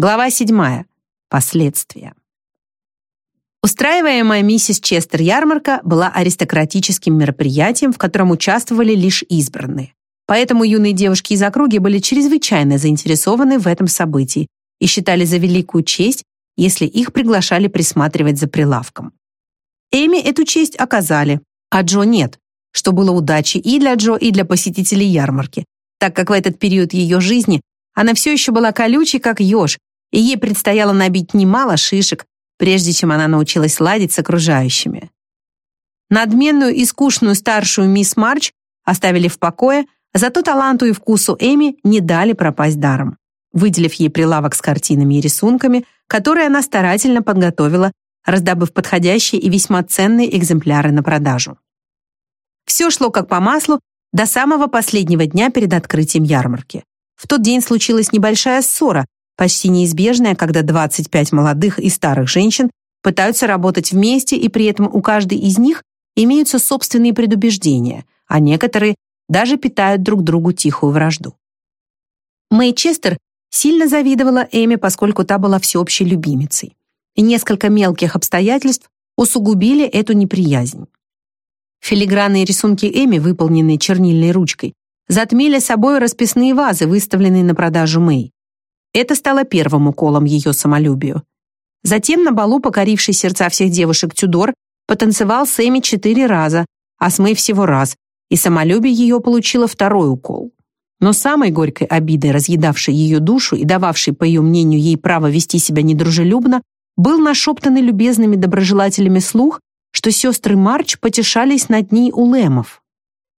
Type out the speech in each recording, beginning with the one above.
Глава 7. Последствия. Устраиваемая миссис Честер ярмарка была аристократическим мероприятием, в котором участвовали лишь избранные. Поэтому юные девушки из округи были чрезвычайно заинтересованы в этом событии и считали за великую честь, если их приглашали присматривать за прилавком. Эми эту честь оказали, а Джо нет, что было удачей и для Джо, и для посетителей ярмарки, так как в этот период ее жизни она все еще была колючей, как еж, и ей предстояло набить немало шишек, прежде чем она научилась ладить с окружающими. Надменную и скучную старшую мисс Марч оставили в покое, зато таланту и вкусу Эми не дали пропасть даром, выделив ей прилавок с картинами и рисунками, которые она старательно подготовила, раздобыв подходящие и весьма ценные экземпляры на продажу. Все шло как по маслу до самого последнего дня перед открытием ярмарки. В тот день случилась небольшая ссора, почти неизбежная, когда 25 молодых и старых женщин пытаются работать вместе, и при этом у каждой из них имеются собственные предубеждения, а некоторые даже питают друг другу тихую вражду. Мэй Честер сильно завидовала Эми, поскольку та была всеобщей любимицей, и несколько мелких обстоятельств усугубили эту неприязнь. Филигранные рисунки Эми, выполненные чернильной ручкой, затмили собой расписные вазы, выставленные на продажу Мэй. Это стало первым уколом ее самолюбию. Затем на балу, покоривший сердца всех девушек Тюдор, потанцевал с Эми четыре раза, а с Мэй всего раз, и самолюбие ее получило второй укол. Но самой горькой обидой, разъедавшей ее душу и дававшей, по ее мнению, ей право вести себя недружелюбно, был нашептанный любезными доброжелателями слух, что сестры Марч потешались над ней у Лэмов.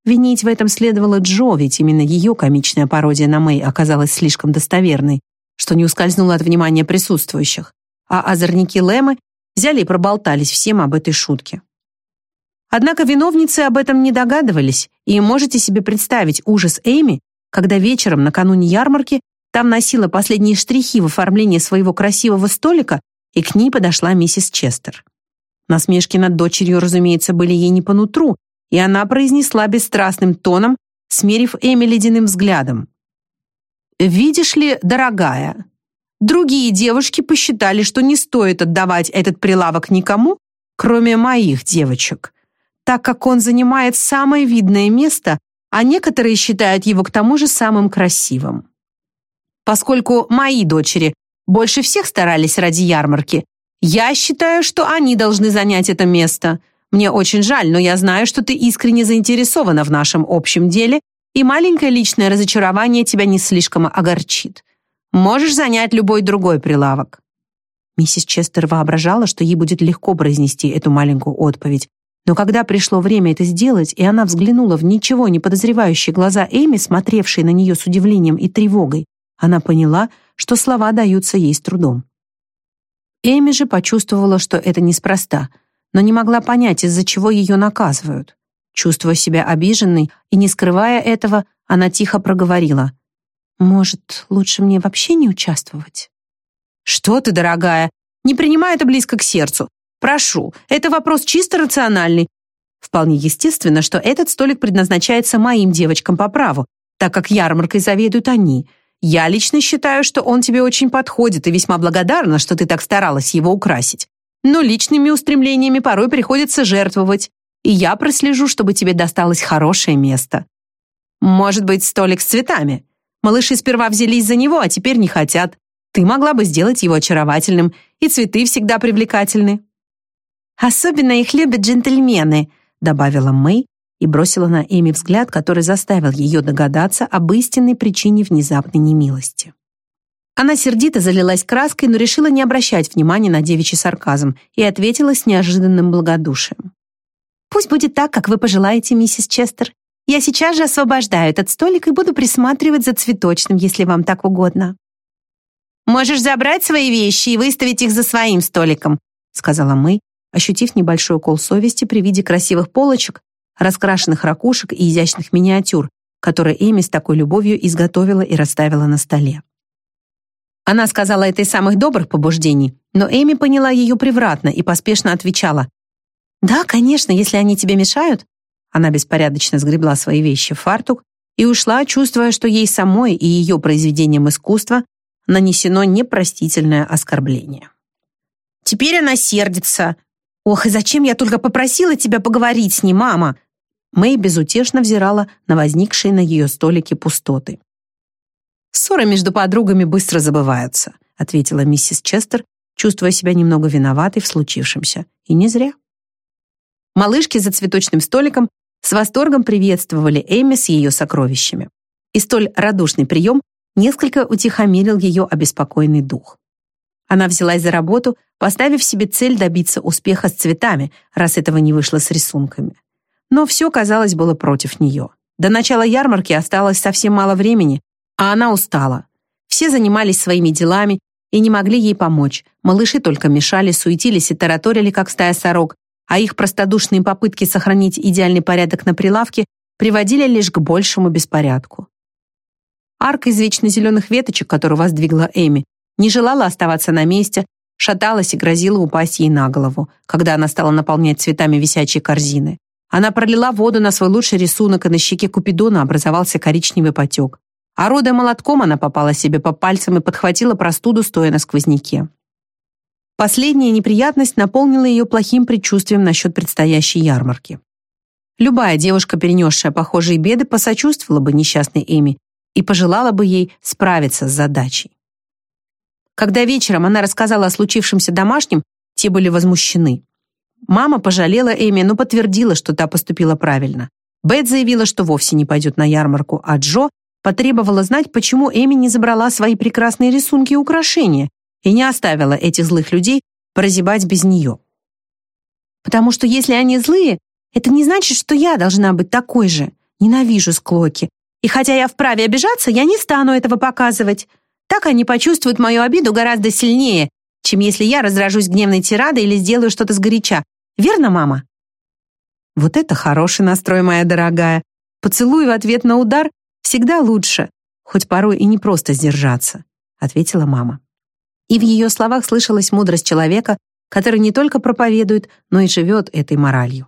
Винить в этом следовало Джо, ведь именно ее комичная пародия на Мэй оказалась слишком достоверной, что не ускользнуло от внимания присутствующих, а озорники Лэмы взяли и проболтались всем об этой шутке. Однако виновницы об этом не догадывались, и можете себе представить ужас Эми, когда вечером накануне ярмарки там носила последние штрихи в оформлении своего красивого столика, и к ней подошла миссис Честер. Насмешки над дочерью, разумеется, были ей не по нутру, и она произнесла бесстрастным тоном, смерив Эми ледяным взглядом. «Видишь ли, дорогая, другие девушки посчитали, что не стоит отдавать этот прилавок никому, кроме моих девочек, так как он занимает самое видное место, а некоторые считают его к тому же самым красивым. Поскольку мои дочери больше всех старались ради ярмарки, я считаю, что они должны занять это место. Мне очень жаль, но я знаю, что ты искренне заинтересована в нашем общем деле и маленькое личное разочарование тебя не слишком огорчит. Можешь занять любой другой прилавок». Миссис Честер воображала, что ей будет легко произнести эту маленькую отповедь, но когда пришло время это сделать, и она взглянула в ничего не подозревающие глаза Эми, смотревшие на нее с удивлением и тревогой, она поняла, что слова даются ей с трудом. Эми же почувствовала, что это неспроста, но не могла понять, из-за чего ее наказывают. Чувствуя себя обиженной и не скрывая этого, она тихо проговорила. «Может, лучше мне вообще не участвовать?» «Что ты, дорогая? Не принимай это близко к сердцу. Прошу, это вопрос чисто рациональный. Вполне естественно, что этот столик предназначается моим девочкам по праву, так как ярмаркой заведуют они. Я лично считаю, что он тебе очень подходит и весьма благодарна, что ты так старалась его украсить. Но личными устремлениями порой приходится жертвовать и я прослежу, чтобы тебе досталось хорошее место. Может быть, столик с цветами. Малыши сперва взялись за него, а теперь не хотят. Ты могла бы сделать его очаровательным, и цветы всегда привлекательны. Особенно их любят джентльмены, добавила Мэй и бросила на Эми взгляд, который заставил ее догадаться об истинной причине внезапной немилости. Она сердито залилась краской, но решила не обращать внимания на девичий сарказм и ответила с неожиданным благодушием. Пусть будет так, как вы пожелаете, миссис Честер. Я сейчас же освобождаю этот столик и буду присматривать за цветочным, если вам так угодно. Можешь забрать свои вещи и выставить их за своим столиком, сказала Мэй, ощутив небольшой укол совести при виде красивых полочек, раскрашенных ракушек и изящных миниатюр, которые Эми с такой любовью изготовила и расставила на столе. Она сказала это из самых добрых побуждений, но Эми поняла ее превратно и поспешно отвечала: «Да, конечно, если они тебе мешают». Она беспорядочно сгребла свои вещи в фартук и ушла, чувствуя, что ей самой и ее произведениям искусства нанесено непростительное оскорбление. «Теперь она сердится. Ох, и зачем я только попросила тебя поговорить с ней, мама?» Мэй безутешно взирала на возникшие на ее столике пустоты. «Ссоры между подругами быстро забываются», ответила миссис Честер, чувствуя себя немного виноватой в случившемся. И не зря. Малышки за цветочным столиком с восторгом приветствовали Эми с ее сокровищами. И столь радушный прием несколько утихомирил ее обеспокоенный дух. Она взялась за работу, поставив себе цель добиться успеха с цветами, раз этого не вышло с рисунками. Но все, казалось, было против нее. До начала ярмарки осталось совсем мало времени, а она устала. Все занимались своими делами и не могли ей помочь. Малыши только мешали, суетились и тараторили, как стая сорок, а их простодушные попытки сохранить идеальный порядок на прилавке приводили лишь к большему беспорядку. Арка из вечно зеленых веточек, которую воздвигла Эми, не желала оставаться на месте, шаталась и грозила упасть ей на голову, когда она стала наполнять цветами висячие корзины. Она пролила воду на свой лучший рисунок, и на щеке Купидона образовался коричневый потек. Орудая молотком, она попала себе по пальцам и подхватила простуду, стоя на сквозняке. Последняя неприятность наполнила ее плохим предчувствием насчет предстоящей ярмарки. Любая девушка, перенесшая похожие беды, посочувствовала бы несчастной Эми и пожелала бы ей справиться с задачей. Когда вечером она рассказала о случившемся домашнем, те были возмущены. Мама пожалела Эми, но подтвердила, что та поступила правильно. Бет заявила, что вовсе не пойдет на ярмарку, а Джо потребовала знать, почему Эми не забрала свои прекрасные рисунки и украшения, и не оставила этих злых людей прозябать без нее. Потому что если они злые, это не значит, что я должна быть такой же. Ненавижу склоки. И хотя я вправе обижаться, я не стану этого показывать. Так они почувствуют мою обиду гораздо сильнее, чем если я разражусь гневной тирадой или сделаю что-то сгоряча. Верно, мама? Вот это хороший настрой, моя дорогая. Поцелуй в ответ на удар всегда лучше, хоть порой и не просто сдержаться, ответила мама. И в ее словах слышалась мудрость человека, который не только проповедует, но и живет этой моралью.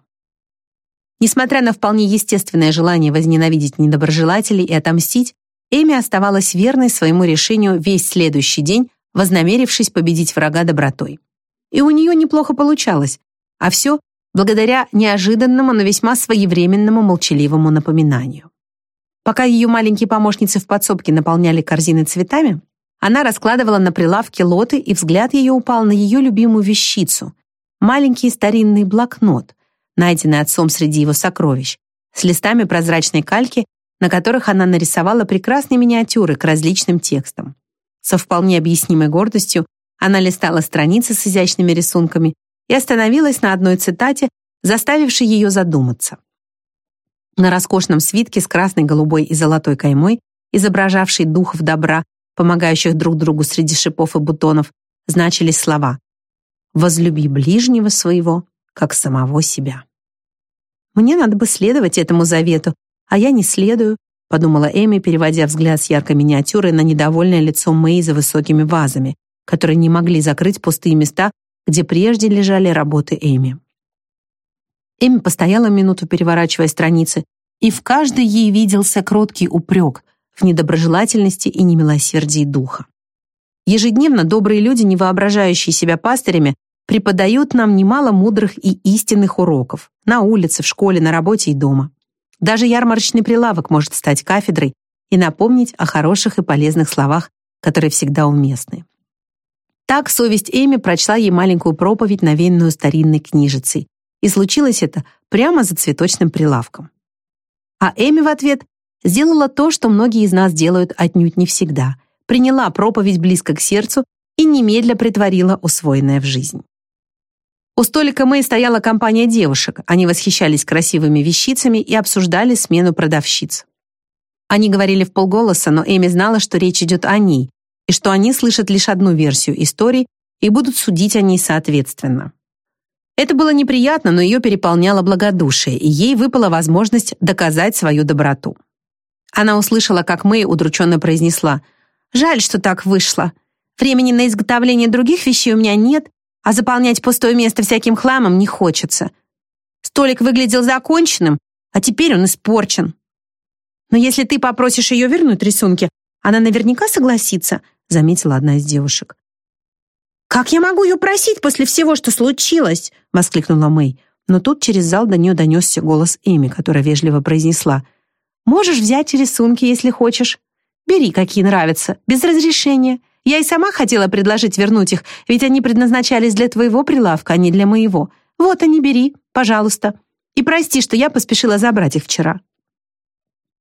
Несмотря на вполне естественное желание возненавидеть недоброжелателей и отомстить, Эми оставалась верной своему решению весь следующий день, вознамерившись победить врага добротой. И у нее неплохо получалось, а все благодаря неожиданному, но весьма своевременному молчаливому напоминанию. Пока ее маленькие помощницы в подсобке наполняли корзины цветами, она раскладывала на прилавке лоты, и взгляд ее упал на ее любимую вещицу — маленький старинный блокнот, найденный отцом среди его сокровищ, с листами прозрачной кальки, на которых она нарисовала прекрасные миниатюры к различным текстам. Со вполне объяснимой гордостью она листала страницы с изящными рисунками и остановилась на одной цитате, заставившей ее задуматься. На роскошном свитке с красной, голубой и золотой каймой, изображавшей духов добра, помогающих друг другу среди шипов и бутонов, значились слова «Возлюби ближнего своего, как самого себя». «Мне надо бы следовать этому завету, а я не следую», подумала Эми, переводя взгляд с яркой миниатюры на недовольное лицо Мэй за высокими вазами, которые не могли закрыть пустые места, где прежде лежали работы Эми. Эми постояла минуту, переворачивая страницы, и в каждой ей виделся кроткий упрек, в недоброжелательности и немилосердии духа. Ежедневно добрые люди, не воображающие себя пастырями, преподают нам немало мудрых и истинных уроков на улице, в школе, на работе и дома. Даже ярмарочный прилавок может стать кафедрой и напомнить о хороших и полезных словах, которые всегда уместны. Так совесть Эми прочла ей маленькую проповедь, навеянную старинной книжицей, и случилось это прямо за цветочным прилавком. А Эми в ответ сделала то, что многие из нас делают отнюдь не всегда. Приняла проповедь близко к сердцу и немедля притворила усвоенное в жизнь. У столика Мэй стояла компания девушек. Они восхищались красивыми вещицами и обсуждали смену продавщиц. Они говорили в полголоса, но Эми знала, что речь идет о ней, и что они слышат лишь одну версию истории и будут судить о ней соответственно. Это было неприятно, но ее переполняло благодушие, и ей выпала возможность доказать свою доброту. Она услышала, как Мэй удрученно произнесла «Жаль, что так вышло. Времени на изготовление других вещей у меня нет, а заполнять пустое место всяким хламом не хочется. Столик выглядел законченным, а теперь он испорчен. Но если ты попросишь ее вернуть рисунки, она наверняка согласится», заметила одна из девушек. «Как я могу ее просить после всего, что случилось?» — воскликнула Мэй. Но тут через зал до нее донесся голос Эми, которая вежливо произнесла. «Можешь взять рисунки, если хочешь. Бери, какие нравятся, без разрешения. Я и сама хотела предложить вернуть их, ведь они предназначались для твоего прилавка, а не для моего. Вот они, бери, пожалуйста. И прости, что я поспешила забрать их вчера».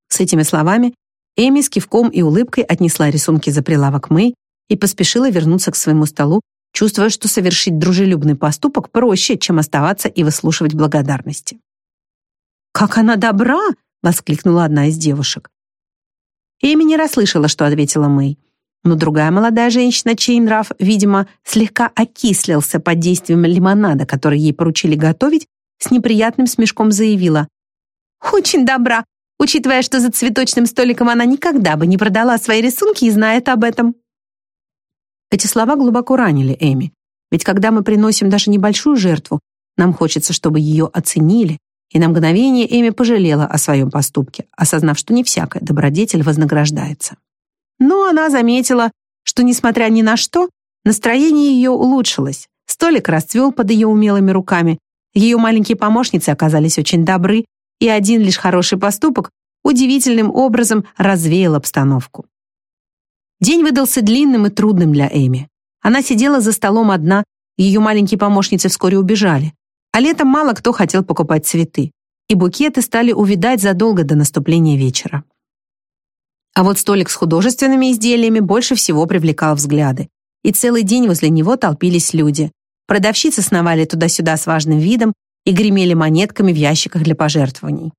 С этими словами Эми с кивком и улыбкой отнесла рисунки за прилавок Мэй и поспешила вернуться к своему столу, чувствуя, что совершить дружелюбный поступок проще, чем оставаться и выслушивать благодарности. «Как она добра!» — воскликнула одна из девушек. Эми не расслышала, что ответила Мэй. Но другая молодая женщина, чей нрав, видимо, слегка окислился под действием лимонада, который ей поручили готовить, с неприятным смешком заявила. «Очень добра, учитывая, что за цветочным столиком она никогда бы не продала свои рисунки и знает об этом». Эти слова глубоко ранили Эми. Ведь когда мы приносим даже небольшую жертву, нам хочется, чтобы ее оценили, и на мгновение Эми пожалела о своем поступке, осознав, что не всякая добродетель вознаграждается. Но она заметила, что, несмотря ни на что, настроение ее улучшилось. Столик расцвел под ее умелыми руками, ее маленькие помощницы оказались очень добры, и один лишь хороший поступок удивительным образом развеял обстановку. День выдался длинным и трудным для Эми. Она сидела за столом одна, ее маленькие помощницы вскоре убежали. А летом мало кто хотел покупать цветы, и букеты стали увядать задолго до наступления вечера. А вот столик с художественными изделиями больше всего привлекал взгляды. И целый день возле него толпились люди. Продавщицы сновали туда-сюда с важным видом и гремели монетками в ящиках для пожертвований.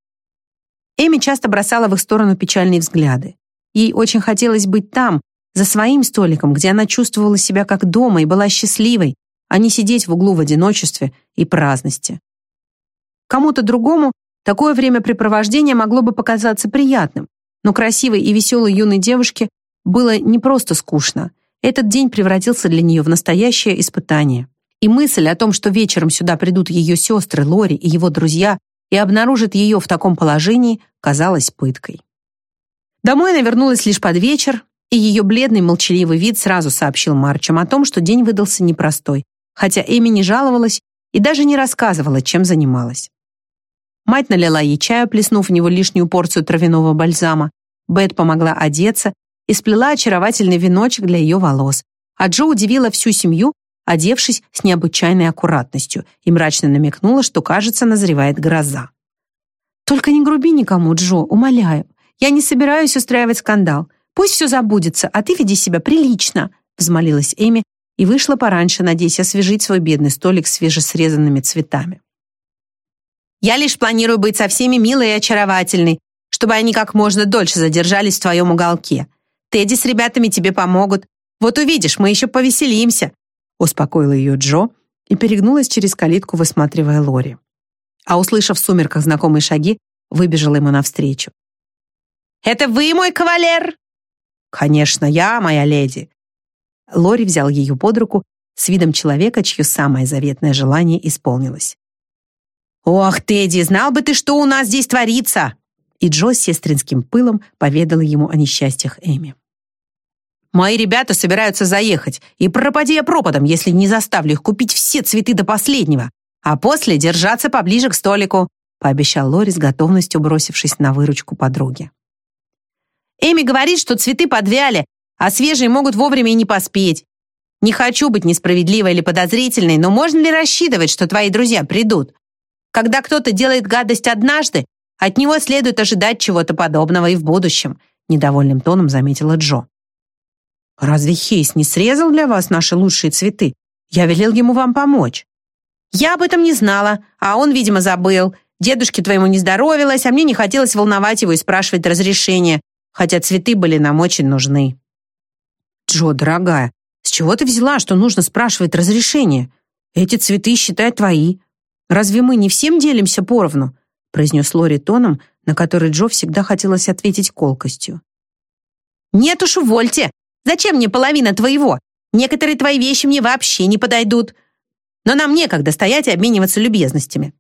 Эми часто бросала в их сторону печальные взгляды. Ей очень хотелось быть там, за своим столиком, где она чувствовала себя как дома и была счастливой, а не сидеть в углу в одиночестве и праздности. Кому-то другому такое времяпрепровождение могло бы показаться приятным, но красивой и веселой юной девушке было не просто скучно. Этот день превратился для нее в настоящее испытание. И мысль о том, что вечером сюда придут ее сестры Лори и его друзья и обнаружат ее в таком положении, казалась пыткой. Домой она вернулась лишь под вечер, и ее бледный молчаливый вид сразу сообщил Марчам о том, что день выдался непростой, хотя Эми не жаловалась и даже не рассказывала, чем занималась. Мать налила ей чаю, плеснув в него лишнюю порцию травяного бальзама. Бет помогла одеться и сплела очаровательный веночек для ее волос. А Джо удивила всю семью, одевшись с необычайной аккуратностью, и мрачно намекнула, что, кажется, назревает гроза. «Только не груби никому, Джо, умоляю. Я не собираюсь устраивать скандал. Пусть все забудется, а ты веди себя прилично», взмолилась Эми и вышла пораньше, надеясь освежить свой бедный столик свежесрезанными цветами. «Я лишь планирую быть со всеми милой и очаровательной, чтобы они как можно дольше задержались в твоем уголке. Тедди с ребятами тебе помогут. Вот увидишь, мы еще повеселимся», успокоила ее Джо и перегнулась через калитку, высматривая Лори. А услышав в сумерках знакомые шаги, выбежала ему навстречу. «Это вы, мой кавалер?» «Конечно, я, моя леди». Лори взял ее под руку с видом человека, чье самое заветное желание исполнилось. «Ох, Тедди, знал бы ты, что у нас здесь творится!» И Джо с сестринским пылом поведала ему о несчастьях Эми. «Мои ребята собираются заехать, и пропади я пропадом, если не заставлю их купить все цветы до последнего, а после держаться поближе к столику», пообещал Лори с готовностью, бросившись на выручку подруги. Эми говорит, что цветы подвяли, а свежие могут вовремя и не поспеть. Не хочу быть несправедливой или подозрительной, но можно ли рассчитывать, что твои друзья придут? Когда кто-то делает гадость однажды, от него следует ожидать чего-то подобного и в будущем», недовольным тоном заметила Джо. «Разве Хейс не срезал для вас наши лучшие цветы? Я велел ему вам помочь». «Я об этом не знала, а он, видимо, забыл. Дедушке твоему не здоровилось, а мне не хотелось волновать его и спрашивать разрешения хотя цветы были нам очень нужны. Джо, дорогая, с чего ты взяла, что нужно спрашивать разрешение? Эти цветы, считай, твои. Разве мы не всем делимся поровну? произнес Лори тоном, на который Джо всегда хотелось ответить колкостью. «Нет уж, увольте! Зачем мне половина твоего? Некоторые твои вещи мне вообще не подойдут. Но нам некогда стоять и обмениваться любезностями.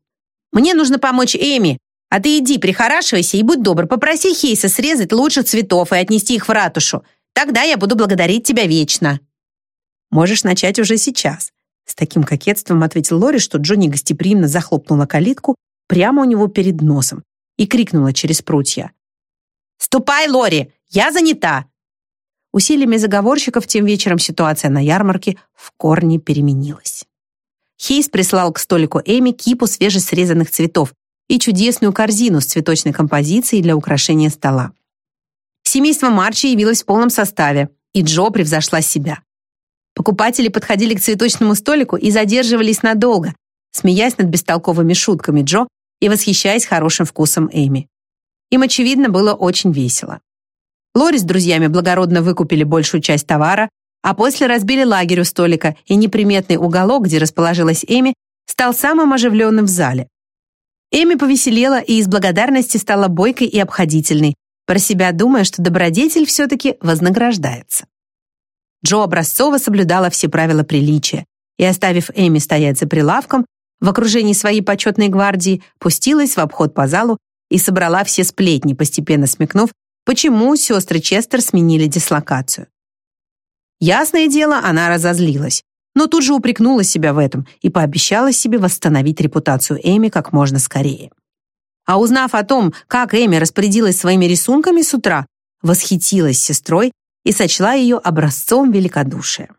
Мне нужно помочь Эми, а ты иди, прихорашивайся и будь добр, попроси Хейса срезать лучших цветов и отнести их в ратушу. Тогда я буду благодарить тебя вечно». «Можешь начать уже сейчас», — с таким кокетством ответил Лори, что Джонни гостеприимно захлопнула калитку прямо у него перед носом и крикнула через прутья. «Ступай, Лори, я занята!» Усилиями заговорщиков тем вечером ситуация на ярмарке в корне переменилась. Хейс прислал к столику Эми кипу свежесрезанных цветов и чудесную корзину с цветочной композицией для украшения стола. Семейство Марчи явилось в полном составе, и Джо превзошла себя. Покупатели подходили к цветочному столику и задерживались надолго, смеясь над бестолковыми шутками Джо и восхищаясь хорошим вкусом Эми. Им, очевидно, было очень весело. Лори с друзьями благородно выкупили большую часть товара, а после разбили лагерь у столика, и неприметный уголок, где расположилась Эми, стал самым оживленным в зале. Эми повеселела и из благодарности стала бойкой и обходительной, про себя думая, что добродетель все-таки вознаграждается. Джо образцово соблюдала все правила приличия и, оставив Эми стоять за прилавком, в окружении своей почетной гвардии пустилась в обход по залу и собрала все сплетни, постепенно смекнув, почему сестры Честер сменили дислокацию. Ясное дело, она разозлилась, но тут же упрекнула себя в этом и пообещала себе восстановить репутацию Эми как можно скорее. А узнав о том, как Эми распорядилась своими рисунками с утра, восхитилась сестрой и сочла ее образцом великодушия.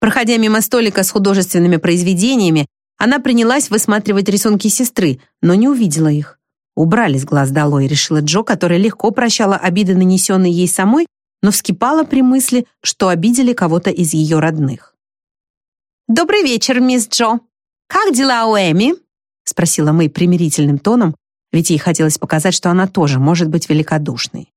Проходя мимо столика с художественными произведениями, она принялась высматривать рисунки сестры, но не увидела их. Убрали с глаз долой, решила Джо, которая легко прощала обиды, нанесенные ей самой, но вскипала при мысли, что обидели кого-то из ее родных. «Добрый вечер, мисс Джо. Как дела у Эми?» Спросила Мэй примирительным тоном, ведь ей хотелось показать, что она тоже может быть великодушной.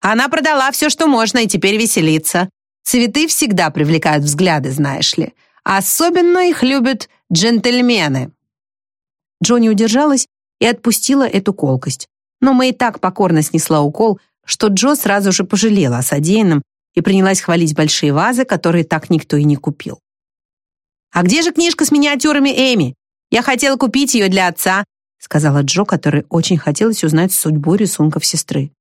«Она продала все, что можно, и теперь веселится. Цветы всегда привлекают взгляды, знаешь ли. Особенно их любят джентльмены». Джонни удержалась и отпустила эту колкость. Но Мэй так покорно снесла укол, что Джо сразу же пожалела о содеянном и принялась хвалить большие вазы, которые так никто и не купил. «А где же книжка с миниатюрами Эми? Я хотела купить ее для отца», сказала Джо, которой очень хотелось узнать судьбу рисунков сестры.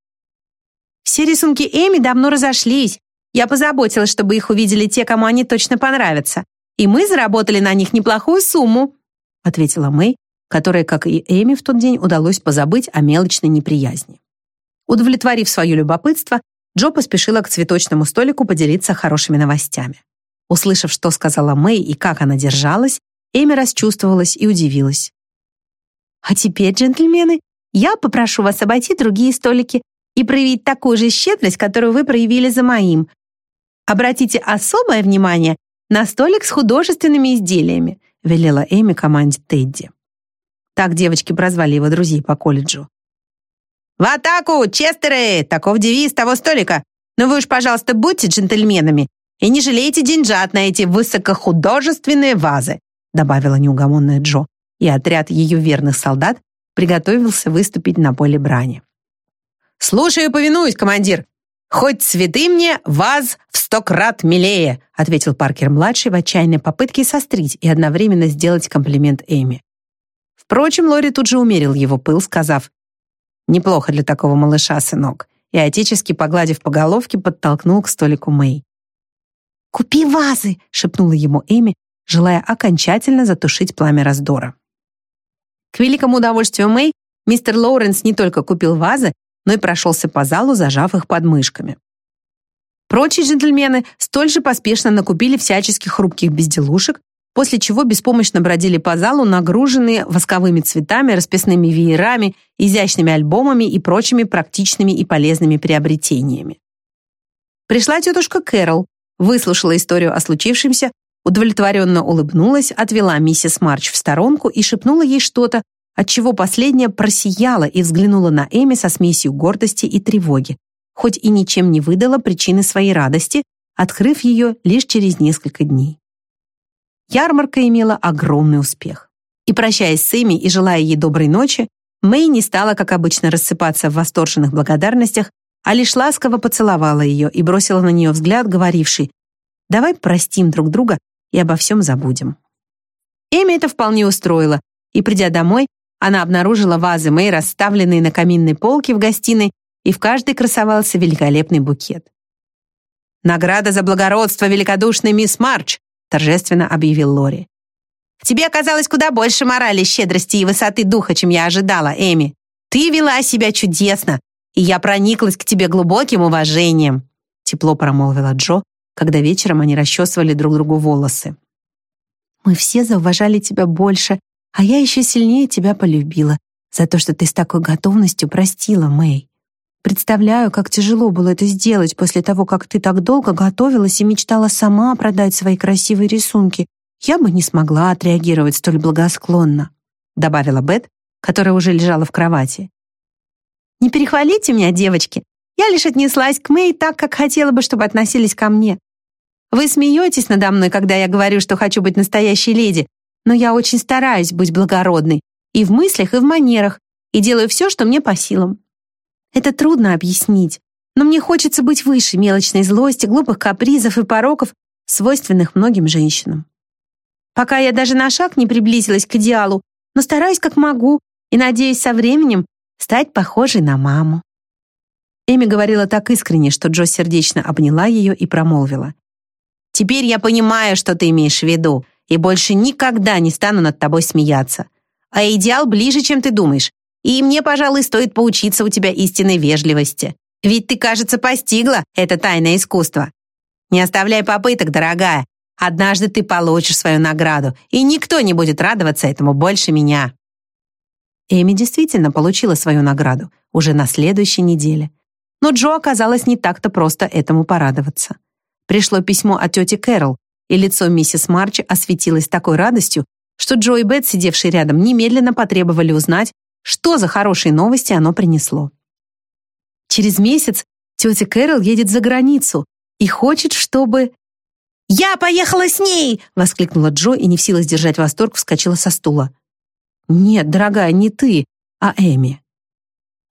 «Все рисунки Эми давно разошлись. Я позаботилась, чтобы их увидели те, кому они точно понравятся. И мы заработали на них неплохую сумму», ответила Мэй, которой, как и Эми в тот день, удалось позабыть о мелочной неприязни. Удовлетворив свое любопытство, Джо поспешила к цветочному столику поделиться хорошими новостями. Услышав, что сказала Мэй и как она держалась, Эми расчувствовалась и удивилась. «А теперь, джентльмены, я попрошу вас обойти другие столики и проявить такую же щедрость, которую вы проявили за моим. Обратите особое внимание на столик с художественными изделиями», велела Эми команде Тедди. Так девочки прозвали его друзей по колледжу. «В атаку, Честеры!» Таков девиз того столика. Но вы уж, пожалуйста, будьте джентльменами и не жалейте деньжат на эти высокохудожественные вазы добавила неугомонная Джо, и отряд ее верных солдат приготовился выступить на поле брани. «Слушаю и повинуюсь, командир. Хоть цветы мне, вас в сто крат милее», ответил Паркер-младший в отчаянной попытке сострить и одновременно сделать комплимент Эми. Впрочем, Лори тут же умерил его пыл, сказав «Неплохо для такого малыша, сынок», и, отечески погладив по головке, подтолкнул к столику Мэй. «Купи вазы!» — шепнула ему Эми, желая окончательно затушить пламя раздора. К великому удовольствию Мэй, мистер Лоуренс не только купил вазы, но и прошелся по залу, зажав их подмышками. Прочие джентльмены столь же поспешно накупили всяческих хрупких безделушек, после чего беспомощно бродили по залу, нагруженные восковыми цветами, расписными веерами, изящными альбомами и прочими практичными и полезными приобретениями. Пришла тетушка Кэрол, выслушала историю о случившемся удовлетворенно улыбнулась, отвела миссис Марч в сторонку и шепнула ей что-то, отчего последняя просияла и взглянула на Эми со смесью гордости и тревоги, хоть и ничем не выдала причины своей радости, открыв ее лишь через несколько дней. Ярмарка имела огромный успех. И прощаясь с Эми и желая ей доброй ночи, Мэй не стала, как обычно, рассыпаться в восторженных благодарностях, а лишь ласково поцеловала ее и бросила на нее взгляд, говоривший «Давай простим друг друга и обо всем забудем. Эми это вполне устроило, и, придя домой, она обнаружила вазы Мэй, расставленные на каминной полке в гостиной, и в каждой красовался великолепный букет. Награда за благородство великодушной мисс Марч, торжественно объявил Лори. В тебе оказалось куда больше морали, щедрости и высоты духа, чем я ожидала, Эми. Ты вела себя чудесно, и я прониклась к тебе глубоким уважением», тепло промолвила Джо, когда вечером они расчесывали друг другу волосы. «Мы все зауважали тебя больше, а я еще сильнее тебя полюбила за то, что ты с такой готовностью простила, Мэй. Представляю, как тяжело было это сделать после того, как ты так долго готовилась и мечтала сама продать свои красивые рисунки. Я бы не смогла отреагировать столь благосклонно», добавила Бет, которая уже лежала в кровати. «Не перехвалите меня, девочки. Я лишь отнеслась к Мэй так, как хотела бы, чтобы относились ко мне. Вы смеетесь надо мной, когда я говорю, что хочу быть настоящей леди, но я очень стараюсь быть благородной и в мыслях, и в манерах, и делаю все, что мне по силам. Это трудно объяснить, но мне хочется быть выше мелочной злости, глупых капризов и пороков, свойственных многим женщинам. Пока я даже на шаг не приблизилась к идеалу, но стараюсь как могу и надеюсь со временем стать похожей на маму. Эми говорила так искренне, что Джо сердечно обняла ее и промолвила. «Теперь я понимаю, что ты имеешь в виду, и больше никогда не стану над тобой смеяться. А идеал ближе, чем ты думаешь, и мне, пожалуй, стоит поучиться у тебя истинной вежливости. Ведь ты, кажется, постигла это тайное искусство. Не оставляй попыток, дорогая. Однажды ты получишь свою награду, и никто не будет радоваться этому больше меня». Эми действительно получила свою награду уже на следующей неделе. Но Джо оказалось не так-то просто этому порадоваться. Пришло письмо от тети Кэрол, и лицо миссис Марч осветилось такой радостью, что Джо и Бет, сидевшие рядом, немедленно потребовали узнать, что за хорошие новости оно принесло. Через месяц тетя Кэрол едет за границу и хочет, чтобы... «Я поехала с ней!» — воскликнула Джо и не в силах сдержать восторг, вскочила со стула. «Нет, дорогая, не ты, а Эми».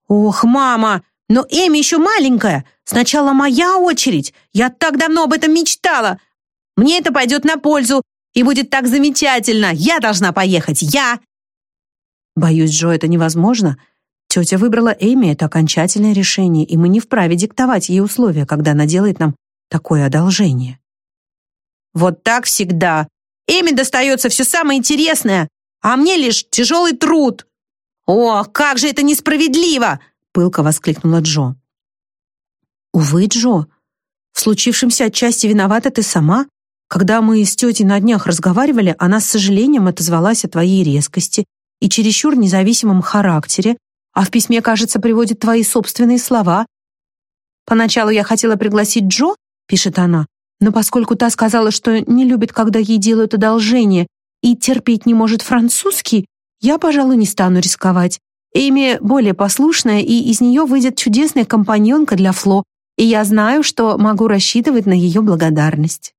«Ох, мама, но Эми еще маленькая. Сначала моя очередь. Я так давно об этом мечтала. Мне это пойдет на пользу и будет так замечательно. Я должна поехать, я!» «Боюсь, Джо, это невозможно. Тетя выбрала Эми, это окончательное решение, и мы не вправе диктовать ей условия, когда она делает нам такое одолжение». «Вот так всегда. Эми достается все самое интересное, а мне лишь тяжелый труд. О, как же это несправедливо!» пылко воскликнула Джо. «Увы, Джо, в случившемся отчасти виновата ты сама. Когда мы с тетей на днях разговаривали, она с сожалением отозвалась о твоей резкости и чересчур независимом характере, а в письме, кажется, приводит твои собственные слова. Поначалу я хотела пригласить Джо, пишет она, но поскольку та сказала, что не любит, когда ей делают одолжение, и терпеть не может французский, я, пожалуй, не стану рисковать. Эми более послушная, и из нее выйдет чудесная компаньонка для Фло, и я знаю, что могу рассчитывать на ее благодарность.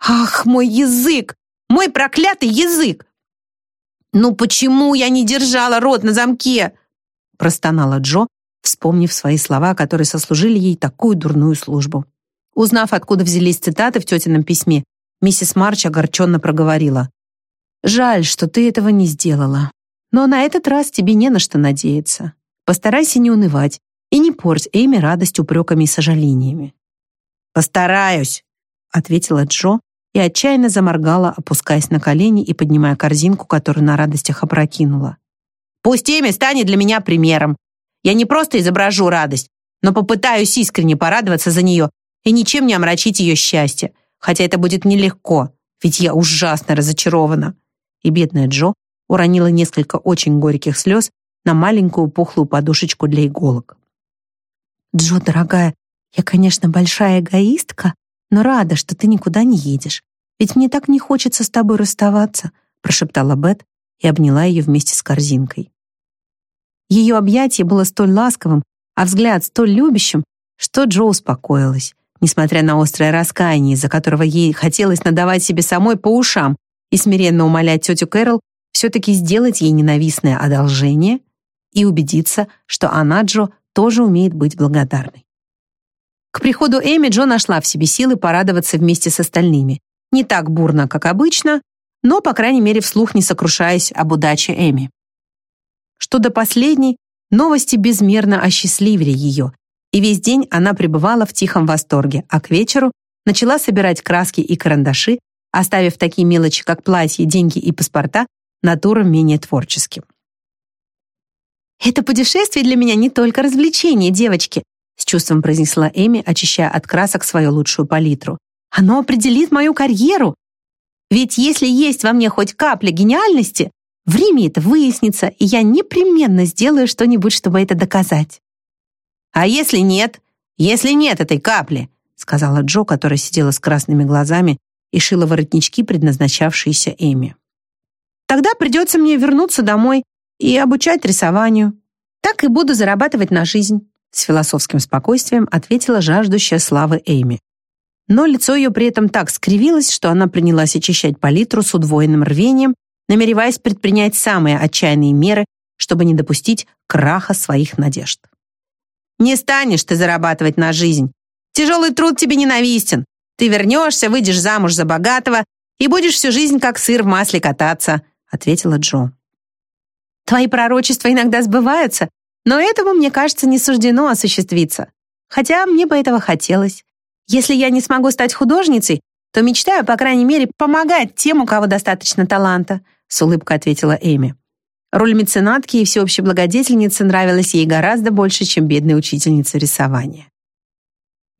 Ах, мой язык! Мой проклятый язык! Ну почему я не держала рот на замке? простонала Джо, вспомнив свои слова, которые сослужили ей такую дурную службу. Узнав, откуда взялись цитаты в тетином письме, миссис Марч огорченно проговорила. «Жаль, что ты этого не сделала. Но на этот раз тебе не на что надеяться. Постарайся не унывать и не порть Эми радость упреками и сожалениями». «Постараюсь», — ответила Джо и отчаянно заморгала, опускаясь на колени и поднимая корзинку, которую на радостях опрокинула. «Пусть Эми станет для меня примером. Я не просто изображу радость, но попытаюсь искренне порадоваться за нее и ничем не омрачить ее счастье, хотя это будет нелегко, ведь я ужасно разочарована». И бедная Джо уронила несколько очень горьких слез на маленькую пухлую подушечку для иголок. «Джо, дорогая, я, конечно, большая эгоистка, но рада, что ты никуда не едешь. Ведь мне так не хочется с тобой расставаться», прошептала Бет и обняла ее вместе с корзинкой. Ее объятие было столь ласковым, а взгляд столь любящим, что Джо успокоилась, несмотря на острое раскаяние, из-за которого ей хотелось надавать себе самой по ушам и смиренно умолять тетю Кэрол все-таки сделать ей ненавистное одолжение и убедиться, что она, Джо, тоже умеет быть благодарной. К приходу Эми Джо нашла в себе силы порадоваться вместе с остальными. Не так бурно, как обычно, но, по крайней мере, вслух не сокрушаясь об удаче Эми. Что до последней, новости безмерно осчастливили ее, И весь день она пребывала в тихом восторге, а к вечеру начала собирать краски и карандаши, оставив такие мелочи, как платье, деньги и паспорта, натурам менее творческим. «Это путешествие для меня не только развлечение, девочки», с чувством произнесла Эми, очищая от красок свою лучшую палитру. «Оно определит мою карьеру. Ведь если есть во мне хоть капля гениальности, в Риме это выяснится, и я непременно сделаю что-нибудь, чтобы это доказать». «А если нет? Если нет этой капли?» сказала Джо, которая сидела с красными глазами и шила воротнички, предназначавшиеся Эми. «Тогда придется мне вернуться домой и обучать рисованию. Так и буду зарабатывать на жизнь», с философским спокойствием ответила жаждущая славы Эми. Но лицо ее при этом так скривилось, что она принялась очищать палитру с удвоенным рвением, намереваясь предпринять самые отчаянные меры, чтобы не допустить краха своих надежд. «Не станешь ты зарабатывать на жизнь. Тяжелый труд тебе ненавистен. Ты вернешься, выйдешь замуж за богатого и будешь всю жизнь как сыр в масле кататься», ответила Джо. Твои пророчества иногда сбываются, но этому, мне кажется, не суждено осуществиться. Хотя мне бы этого хотелось. Если я не смогу стать художницей, то мечтаю, по крайней мере, помогать тем, у кого достаточно таланта», с улыбкой ответила Эми. Роль меценатки и всеобщей благодетельницы нравилась ей гораздо больше, чем бедной учительницы рисования.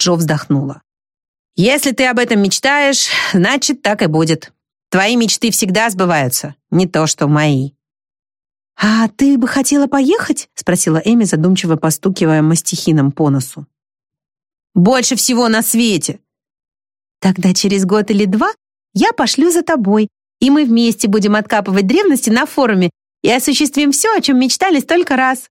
Джо вздохнула. «Если ты об этом мечтаешь, значит, так и будет. Твои мечты всегда сбываются, не то что мои». «А ты бы хотела поехать?» — спросила Эми, задумчиво постукивая мастихином по носу. «Больше всего на свете!» «Тогда через год или два я пошлю за тобой, и мы вместе будем откапывать древности на форуме и осуществим все, о чем мечтали столько раз».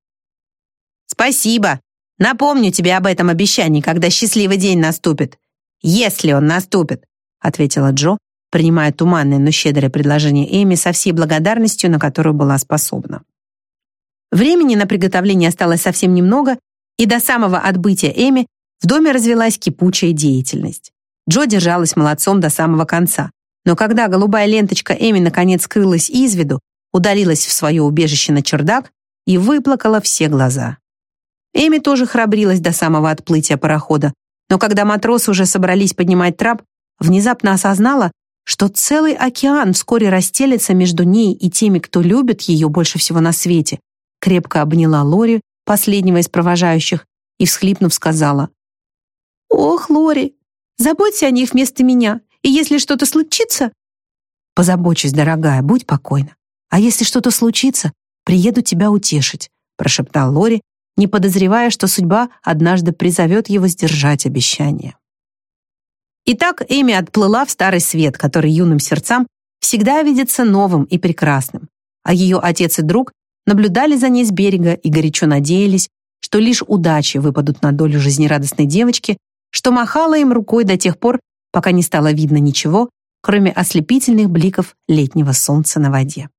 «Спасибо. Напомню тебе об этом обещании, когда счастливый день наступит. Если он наступит», — ответила Джо, принимая туманное, но щедрое предложение Эми со всей благодарностью, на которую была способна. Времени на приготовление осталось совсем немного, и до самого отбытия Эми в доме развелась кипучая деятельность. Джо держалась молодцом до самого конца, но когда голубая ленточка Эми наконец скрылась из виду, удалилась в свое убежище на чердак и выплакала все глаза. Эми тоже храбрилась до самого отплытия парохода, но когда матросы уже собрались поднимать трап, внезапно осознала, что целый океан вскоре расстелится между ней и теми, кто любит ее больше всего на свете, крепко обняла Лори, последнего из провожающих, и, всхлипнув, сказала, «Ох, Лори, заботься о них вместо меня, и если что-то случится...» «Позабочусь, дорогая, будь покойна. А если что-то случится, приеду тебя утешить», прошептал Лори, не подозревая, что судьба однажды призовет его сдержать обещание. Итак, Эми отплыла в старый свет, который юным сердцам всегда видится новым и прекрасным, а ее отец и друг наблюдали за ней с берега и горячо надеялись, что лишь удачи выпадут на долю жизнерадостной девочки, что махала им рукой до тех пор, пока не стало видно ничего, кроме ослепительных бликов летнего солнца на воде.